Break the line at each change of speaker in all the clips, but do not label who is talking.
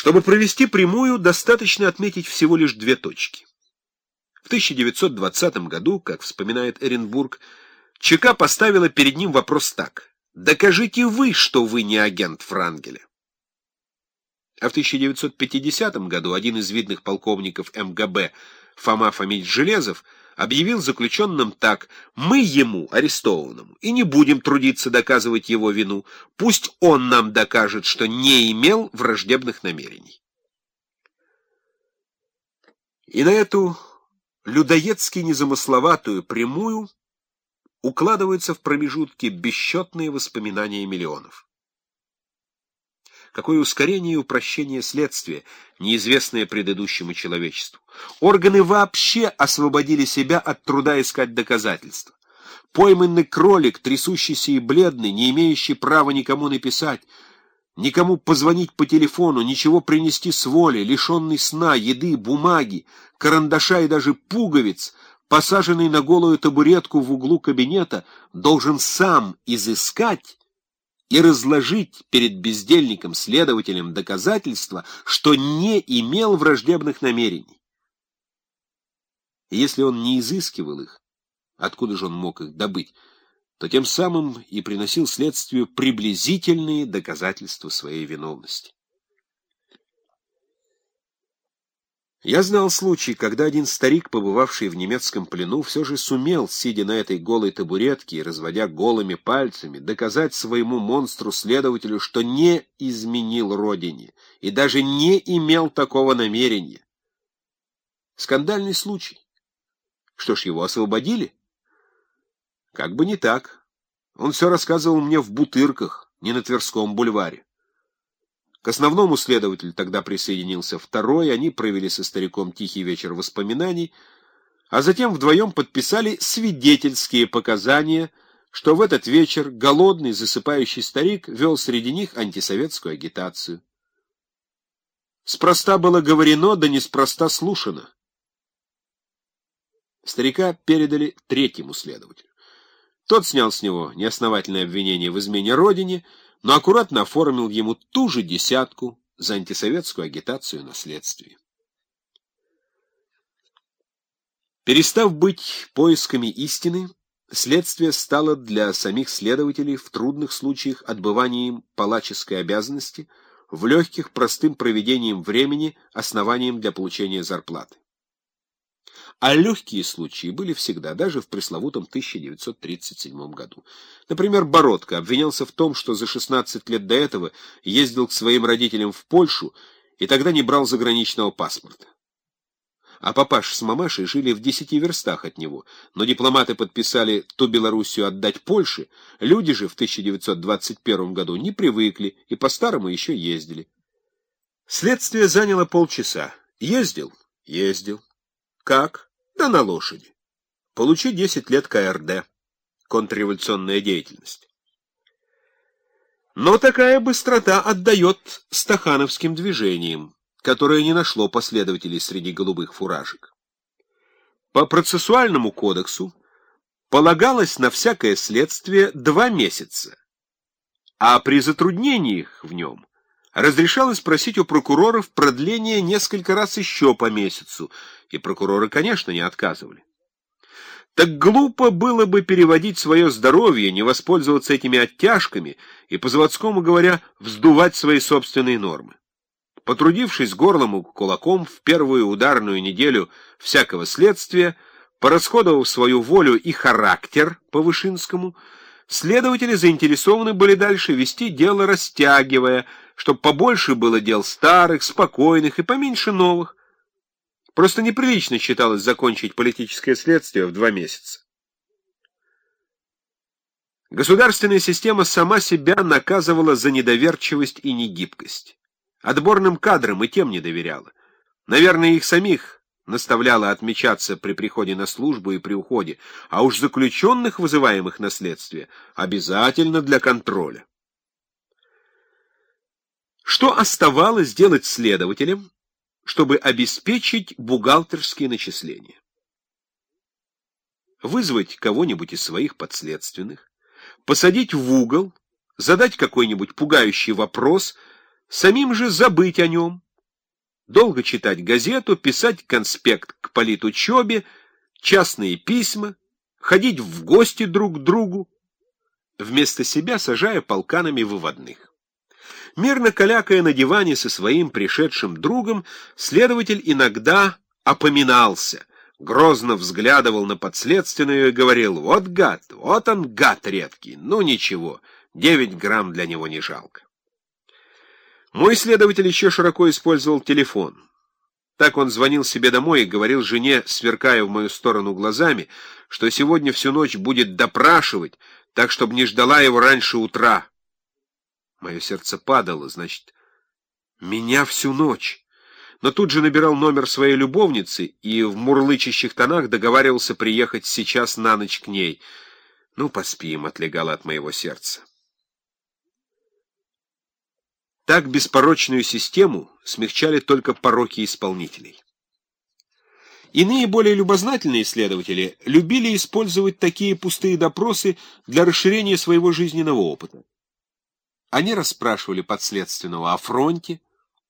Чтобы провести прямую, достаточно отметить всего лишь две точки. В 1920 году, как вспоминает Эренбург, ЧК поставила перед ним вопрос так. «Докажите вы, что вы не агент Франгеля». А в 1950 году один из видных полковников МГБ Фома Фомич Железов объявил заключенным так «Мы ему, арестованному, и не будем трудиться доказывать его вину, пусть он нам докажет, что не имел враждебных намерений». И на эту людоедски незамысловатую прямую укладываются в промежутки бесчетные воспоминания миллионов. Какое ускорение и упрощение следствия, неизвестное предыдущему человечеству. Органы вообще освободили себя от труда искать доказательства. Пойманный кролик, трясущийся и бледный, не имеющий права никому написать, никому позвонить по телефону, ничего принести с воли, лишенный сна, еды, бумаги, карандаша и даже пуговиц, посаженный на голую табуретку в углу кабинета, должен сам изыскать и разложить перед бездельником-следователем доказательства, что не имел враждебных намерений. Если он не изыскивал их, откуда же он мог их добыть, то тем самым и приносил следствию приблизительные доказательства своей виновности. Я знал случай, когда один старик, побывавший в немецком плену, все же сумел, сидя на этой голой табуретке и разводя голыми пальцами, доказать своему монстру-следователю, что не изменил родине и даже не имел такого намерения. Скандальный случай. Что ж, его освободили? Как бы не так. Он все рассказывал мне в Бутырках, не на Тверском бульваре. К основному следователю тогда присоединился второй, они провели со стариком тихий вечер воспоминаний, а затем вдвоем подписали свидетельские показания, что в этот вечер голодный, засыпающий старик вел среди них антисоветскую агитацию. Спроста было говорено, да неспроста слушано. Старика передали третьему следователю. Тот снял с него неосновательное обвинение в измене родине, но аккуратно оформил ему ту же десятку за антисоветскую агитацию на следствии. Перестав быть поисками истины, следствие стало для самих следователей в трудных случаях отбыванием палаческой обязанности, в легких простым проведением времени основанием для получения зарплаты. А легкие случаи были всегда, даже в пресловутом 1937 году. Например, Бородко обвинялся в том, что за 16 лет до этого ездил к своим родителям в Польшу и тогда не брал заграничного паспорта. А папаш с мамашей жили в десяти верстах от него, но дипломаты подписали ту Белоруссию отдать Польше, люди же в 1921 году не привыкли и по-старому еще ездили. Следствие заняло полчаса. Ездил? Ездил. Как? Да на лошади. Получи 10 лет КРД. Контрреволюционная деятельность. Но такая быстрота отдает стахановским движениям, которое не нашло последователей среди голубых фуражек. По процессуальному кодексу полагалось на всякое следствие два месяца, а при затруднениях в нем разрешалось просить у прокуроров продление несколько раз еще по месяцу, и прокуроры, конечно, не отказывали. Так глупо было бы переводить свое здоровье, не воспользоваться этими оттяжками и, по-заводскому говоря, вздувать свои собственные нормы. Потрудившись горлом и кулаком в первую ударную неделю всякого следствия, порасходовав свою волю и характер по Вышинскому, следователи заинтересованы были дальше вести дело, растягивая, чтобы побольше было дел старых, спокойных и поменьше новых, Просто неприлично считалось закончить политическое следствие в два месяца. Государственная система сама себя наказывала за недоверчивость и негибкость. Отборным кадрам и тем не доверяла. Наверное, их самих наставляла отмечаться при приходе на службу и при уходе, а уж заключенных, вызываемых на следствие, обязательно для контроля. Что оставалось делать следователям, чтобы обеспечить бухгалтерские начисления. Вызвать кого-нибудь из своих подследственных, посадить в угол, задать какой-нибудь пугающий вопрос, самим же забыть о нем, долго читать газету, писать конспект к политучебе, частные письма, ходить в гости друг к другу, вместо себя сажая полканами выводных. Мирно калякая на диване со своим пришедшим другом, следователь иногда опоминался, грозно взглядывал на подследственную и говорил, «Вот гад, вот он гад редкий, ну ничего, девять грамм для него не жалко». Мой следователь еще широко использовал телефон. Так он звонил себе домой и говорил жене, сверкая в мою сторону глазами, что сегодня всю ночь будет допрашивать, так, чтобы не ждала его раньше утра. Мое сердце падало, значит, меня всю ночь. Но тут же набирал номер своей любовницы и в мурлычащих тонах договаривался приехать сейчас на ночь к ней. Ну, поспим, отлегало от моего сердца. Так беспорочную систему смягчали только пороки исполнителей. Иные, более любознательные исследователи любили использовать такие пустые допросы для расширения своего жизненного опыта. Они расспрашивали подследственного о фронте,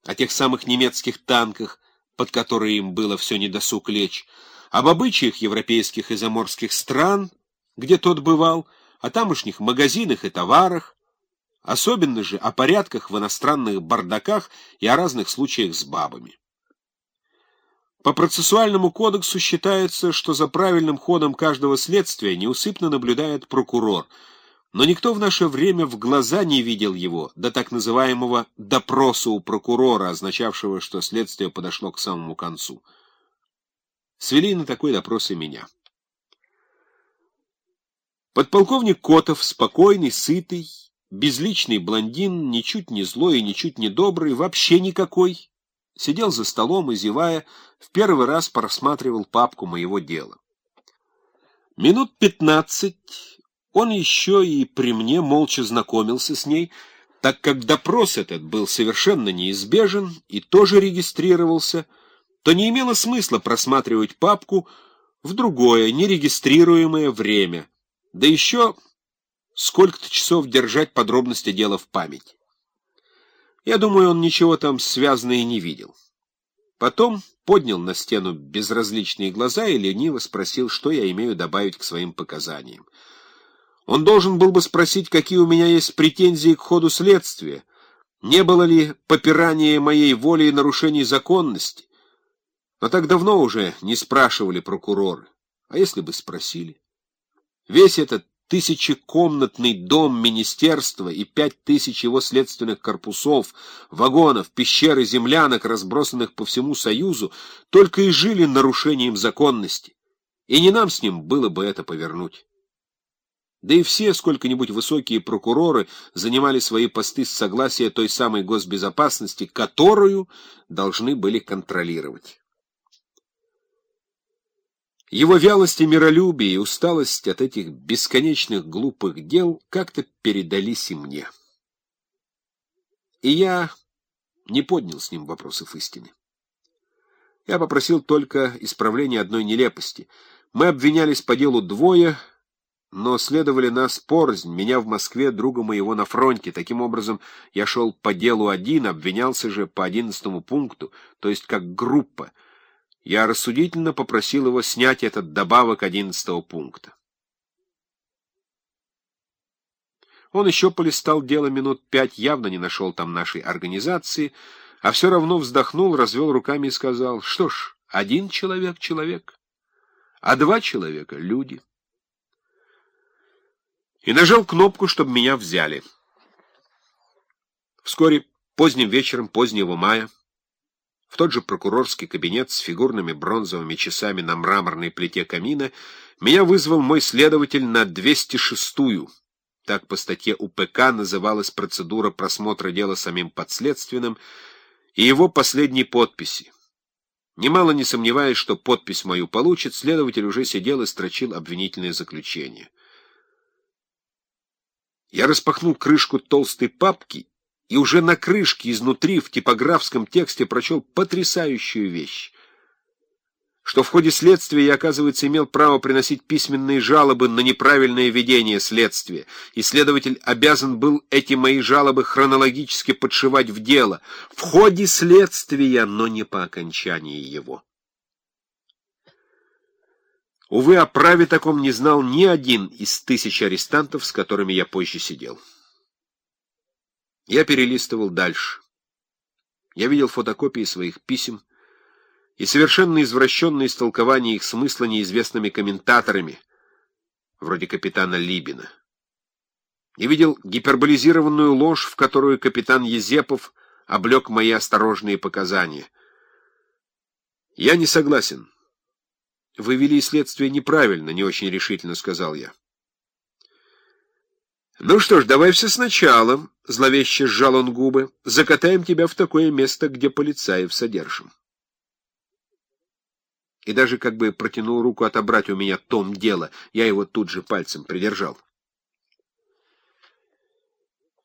о тех самых немецких танках, под которые им было все недосуг лечь, об обычаях европейских и заморских стран, где тот бывал, о тамошних магазинах и товарах, Особенно же о порядках в иностранных бардаках и о разных случаях с бабами. По процессуальному кодексу считается, что за правильным ходом каждого следствия неусыпно наблюдает прокурор, но никто в наше время в глаза не видел его до так называемого «допроса у прокурора», означавшего, что следствие подошло к самому концу. Свели на такой допрос и меня. Подполковник Котов, спокойный, сытый, Безличный блондин, ничуть не злой и ничуть не добрый, вообще никакой, сидел за столом и, зевая, в первый раз просматривал папку моего дела. Минут пятнадцать он еще и при мне молча знакомился с ней, так как допрос этот был совершенно неизбежен и тоже регистрировался, то не имело смысла просматривать папку в другое, нерегистрируемое время, да еще сколько-то часов держать подробности дела в памяти. Я думаю, он ничего там связанное не видел. Потом поднял на стену безразличные глаза и лениво спросил, что я имею добавить к своим показаниям. Он должен был бы спросить, какие у меня есть претензии к ходу следствия, не было ли попирания моей воли и нарушений законности. Но так давно уже не спрашивали прокуроры. А если бы спросили? Весь этот тысячекомнатный дом министерства и пять тысяч его следственных корпусов, вагонов, пещер и землянок, разбросанных по всему Союзу, только и жили нарушением законности. И не нам с ним было бы это повернуть. Да и все сколько-нибудь высокие прокуроры занимали свои посты с согласия той самой госбезопасности, которую должны были контролировать. Его вялость и миролюбие и усталость от этих бесконечных глупых дел как-то передались и мне. И я не поднял с ним вопросов истины. Я попросил только исправления одной нелепости. Мы обвинялись по делу двое, но следовали нас порознь, меня в Москве, друга моего на фронте. Таким образом, я шел по делу один, обвинялся же по одиннадцатому пункту, то есть как группа — я рассудительно попросил его снять этот добавок одиннадцатого пункта. Он еще полистал дело минут пять, явно не нашел там нашей организации, а все равно вздохнул, развел руками и сказал, что ж, один человек — человек, а два человека — люди. И нажал кнопку, чтобы меня взяли. Вскоре, поздним вечером позднего мая, в тот же прокурорский кабинет с фигурными бронзовыми часами на мраморной плите камина меня вызвал мой следователь на 206-ю. Так по статье УПК называлась процедура просмотра дела самим подследственным и его последней подписи. Немало не сомневаясь, что подпись мою получит, следователь уже сидел и строчил обвинительное заключение. Я распахнул крышку толстой папки и уже на крышке изнутри в типографском тексте прочел потрясающую вещь. что в ходе следствия я, оказывается, имел право приносить письменные жалобы на неправильное ведение следствия, и следователь обязан был эти мои жалобы хронологически подшивать в дело, в ходе следствия, но не по окончании его. Увы, о праве таком не знал ни один из тысяч арестантов, с которыми я позже сидел. Я перелистывал дальше. Я видел фотокопии своих писем и совершенно извращенные истолкования их смысла неизвестными комментаторами, вроде капитана Либина. Я видел гиперболизированную ложь, в которую капитан Езепов облег мои осторожные показания. Я не согласен. Вы вели следствие неправильно, не очень решительно сказал я. «Ну что ж, давай все сначала», — зловеще сжал он губы. «Закатаем тебя в такое место, где полицаев содержим». И даже как бы протянул руку отобрать у меня том дела, я его тут же пальцем придержал.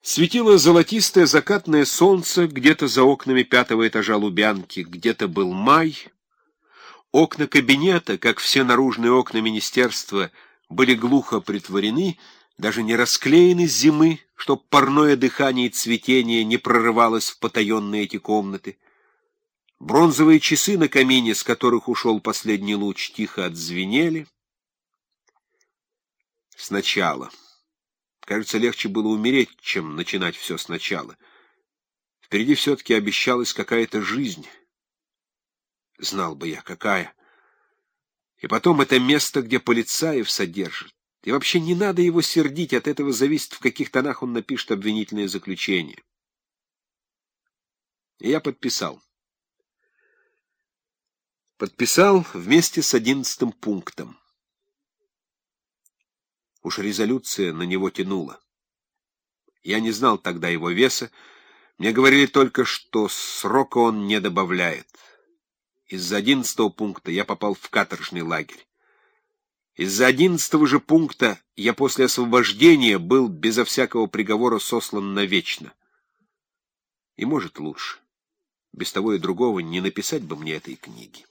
Светило золотистое закатное солнце где-то за окнами пятого этажа Лубянки, где-то был май. Окна кабинета, как все наружные окна министерства, были глухо притворены, даже не расклеены с зимы, чтоб парное дыхание и цветение не прорывалось в потаенные эти комнаты. Бронзовые часы на камине, с которых ушел последний луч, тихо отзвенели. Сначала. Кажется, легче было умереть, чем начинать все сначала. Впереди все-таки обещалась какая-то жизнь. Знал бы я, какая. И потом это место, где полицаев содержат. И вообще не надо его сердить, от этого зависит, в каких тонах он напишет обвинительное заключение. И я подписал. Подписал вместе с одиннадцатым пунктом. Уж резолюция на него тянула. Я не знал тогда его веса, мне говорили только, что срока он не добавляет. Из-за одиннадцатого пункта я попал в каторжный лагерь. Из-за одиннадцатого же пункта я после освобождения был безо всякого приговора сослан навечно. И, может, лучше. Без того и другого не написать бы мне этой книги.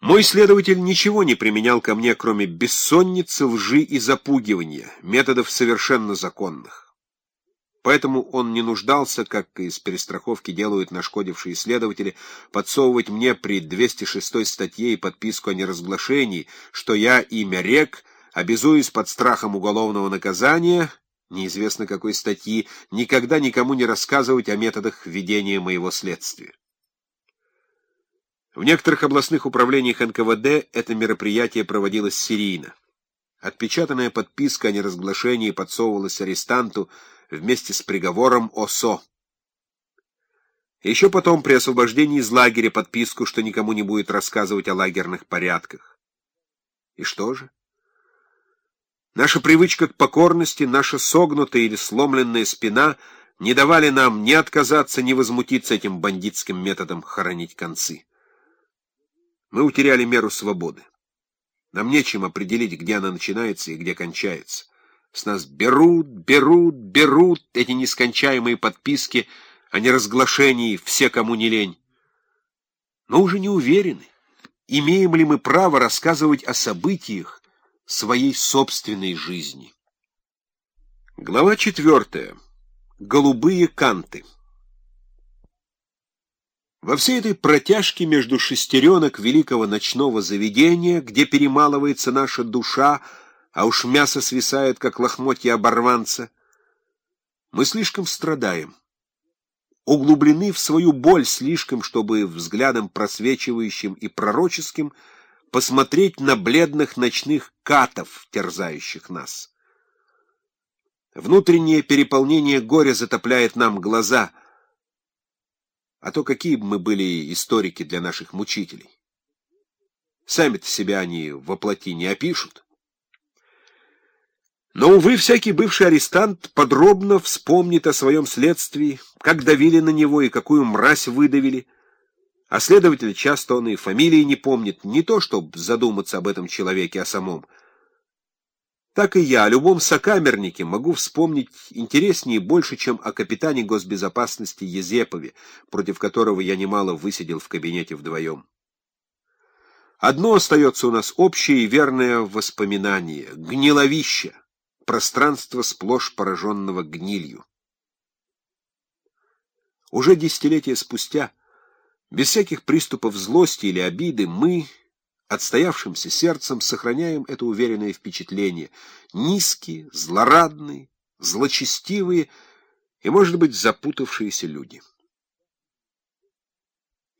Мой следователь ничего не применял ко мне, кроме бессонницы, лжи и запугивания, методов совершенно законных. Поэтому он не нуждался, как из перестраховки делают нашкодившие следователи, подсовывать мне при 206 статье и подписку о неразглашении, что я, имя рек, обязуюсь под страхом уголовного наказания, неизвестно какой статьи, никогда никому не рассказывать о методах ведения моего следствия. В некоторых областных управлениях НКВД это мероприятие проводилось серийно. Отпечатанная подписка о неразглашении подсовывалась арестанту, вместе с приговором ОСО. Еще потом при освобождении из лагеря подписку, что никому не будет рассказывать о лагерных порядках. И что же? Наша привычка к покорности, наша согнутая или сломленная спина не давали нам ни отказаться, ни возмутиться этим бандитским методом хоронить концы. Мы утеряли меру свободы. Нам нечем определить, где она начинается и где кончается. С нас берут, берут, берут эти нескончаемые подписки о неразглашении «все, кому не лень». Но уже не уверены, имеем ли мы право рассказывать о событиях своей собственной жизни. Глава четвертая. Голубые канты. Во всей этой протяжке между шестеренок великого ночного заведения, где перемалывается наша душа, а уж мясо свисает, как лохмотья оборванца. Мы слишком страдаем, углублены в свою боль слишком, чтобы взглядом просвечивающим и пророческим посмотреть на бледных ночных катов, терзающих нас. Внутреннее переполнение горя затопляет нам глаза, а то какие бы мы были историки для наших мучителей. Сами-то себя они воплоти не опишут. Но, увы, всякий бывший арестант подробно вспомнит о своем следствии, как давили на него и какую мразь выдавили. А следователь часто он и фамилии не помнит, не то, чтобы задуматься об этом человеке, а самом. Так и я о любом сокамернике могу вспомнить интереснее больше, чем о капитане госбезопасности Езепове, против которого я немало высидел в кабинете вдвоем. Одно остается у нас общее и верное воспоминание — гниловище, пространство сплошь пораженного гнилью. Уже десятилетия спустя, без всяких приступов злости или обиды, мы отстоявшимся сердцем сохраняем это уверенное впечатление. Низкие, злорадные, злочестивые и, может быть, запутавшиеся люди.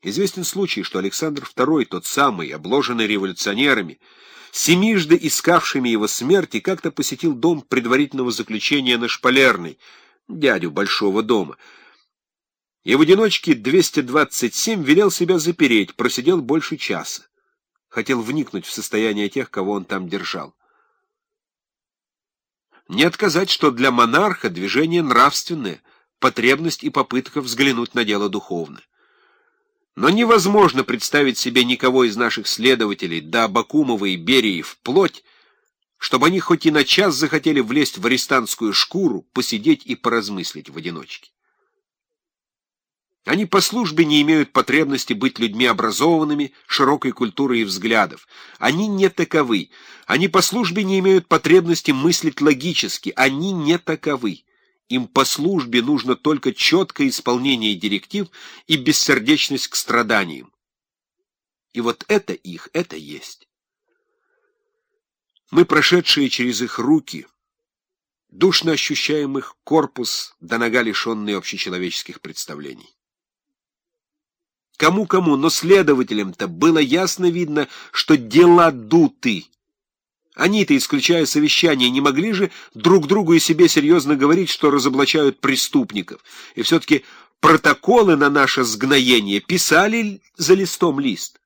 Известен случай, что Александр II, тот самый, обложенный революционерами, семижды искавшими его смерти, как-то посетил дом предварительного заключения на Шпалерной, дядю Большого дома, и в одиночке 227 велел себя запереть, просидел больше часа хотел вникнуть в состояние тех, кого он там держал. Не отказать, что для монарха движение нравственное, потребность и попытка взглянуть на дело духовно. Но невозможно представить себе никого из наших следователей, да Абакумова и Берии вплоть, чтобы они хоть и на час захотели влезть в арестантскую шкуру, посидеть и поразмыслить в одиночке. Они по службе не имеют потребности быть людьми образованными, широкой культуры и взглядов. Они не таковы. Они по службе не имеют потребности мыслить логически. Они не таковы. Им по службе нужно только четкое исполнение директив и бессердечность к страданиям. И вот это их, это есть. Мы, прошедшие через их руки, душно ощущаем их корпус до нога лишенный общечеловеческих представлений. Кому-кому, но следователям-то было ясно видно, что дела дуты. Они-то, исключая совещание, не могли же друг другу и себе серьезно говорить, что разоблачают преступников. И все-таки протоколы на наше сгноение писали за листом лист.